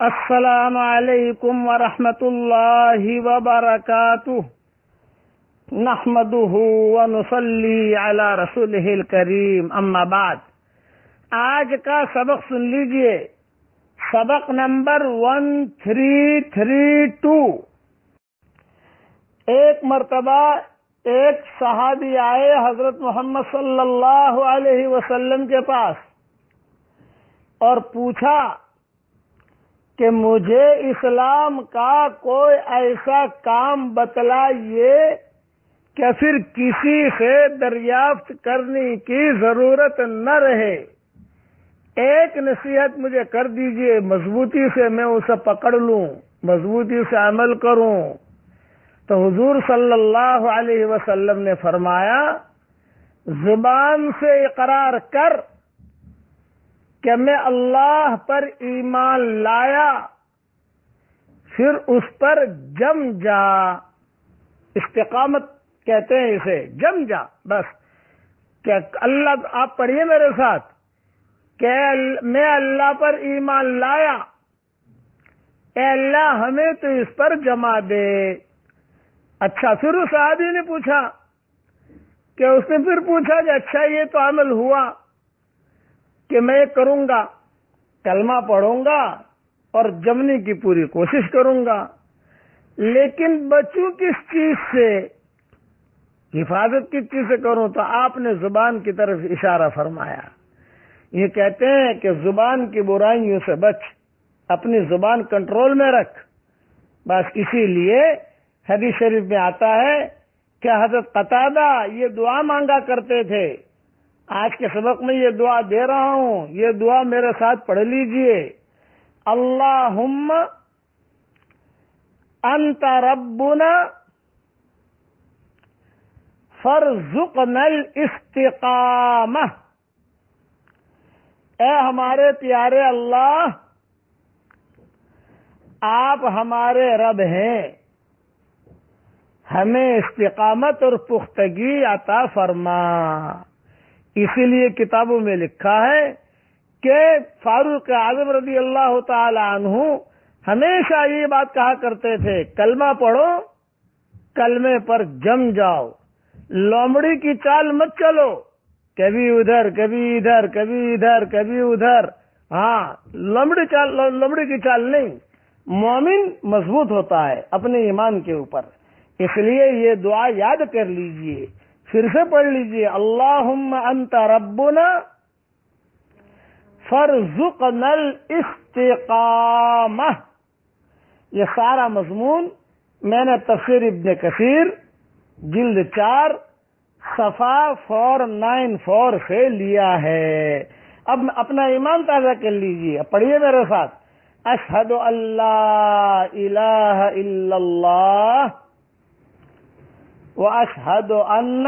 السلام علیکم ورحمۃ اللہ وبرکاتہ۔ نحمده ونصلي على رسوله الكريم اما بعد۔ آج کا سبق سن لیجیے۔ سبق number one three three two ایک مرتبہ ایک صحابی آئے حضرت محمد صلی اللہ علیہ وسلم کے پاس اور پوچھا کہ مجھے اسلام کا کوئی ایسا کام بتلائیے کہ پھر کسی سے دریافت کرنے کی ضرورت نہ رہے۔ ایک نصیحت مجھے کر دیجیے، مضبوطی سے میں اسے پکڑ لوں، مضبوطی سے عمل کروں۔ تو حضور صلی اللہ علیہ وسلم نے فرمایا، زبان سے اقرار کر۔ کہ میں اللہ پر ایمان لایا، پھر اس پر جم جا۔ استقامت کہتے ہیں اسے، جم جا، بس۔ کہ اللہ، آپ پڑھیے میرے ساتھ، کہ میں اللہ پر ایمان لایا، اے اللہ ہمیں تو اس پر جما دے۔ اچھا پھر اس آدمی نے پوچھا، کہ اس نے پھر پوچھا کہ اچھا یہ تو عمل ہوا۔ کہ میں کروں گا، کلمہ پڑھوں گا اور جمنے کی پوری کوشش کروں گا۔ لیکن بچوں کس چیز سے، حفاظت کس چیز سے کروں تو آپ نے زبان کی طرف اشارہ فرمایا۔ یہ کہتے ہیں کہ زبان کی برائیوں سے بچ، اپنی زبان کنٹرول میں رکھ۔ بس اسی لیے حدیث شریف میں آتا ہے کہ حضرت قطادہ یہ دعا مانگا کرتے تھے۔ آج کے سبق میں یہ دعا دے رہا ہوں، یہ دعا میرے ساتھ پڑھ لیجیے۔ اللہ انت ربنا فرزقنا الاستقامہ۔ اے ہمارے پیارے اللہ، آپ ہمارے رب ہیں۔ ہمیں استقامت اور پختگی عطا فرما۔ اسی لیے کتابوں میں لکھا ہے کہ فاروق اعظم رضی اللہ تعالی عنہ ہمیشہ یہ بات کہا کرتے تھے، کلمہ پڑھو، کلمے پر جم جاؤ، لومڑی کی چال مت چلو، کبھی ادھر کبھی ادھر کبھی ادھر کبھی ادھر۔ ہاں لمڑی چال لمڑی کی چال نہیں، مومن مضبوط ہوتا ہے اپنے ایمان کے اوپر۔ اس لیے یہ دعا یاد کر لیجیے پھر سے پڑھ لیجیے۔ اللہ انت ربنا فرزق نل استقامہ یہ سارا مضمون میں نے تفسیر ابن کثیر جلد چار صفا فور نائن فور سے لیا ہے۔ اب اپنا ایمان تازہ کر لیجیے۔ پڑھیے میرے ساتھ۔ اشہد اللہ الہ الا اللہ۔ واشهد ان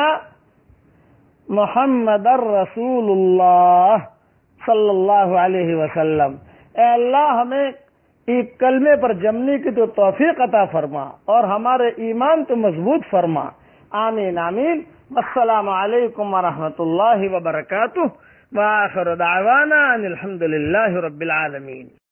محمد رسول اللہ صلی اللہ علیہ وسلم۔ اے اللہ ہمیں ایک کلمے پر جمنے کی تو توفیق عطا فرما اور ہمارے ایمان تو مضبوط فرما۔ آمین آمین۔ السلام علیکم ورحمۃ اللہ وبرکاتہ۔ واخر دعوانا ان الحمد للہ رب العالمین۔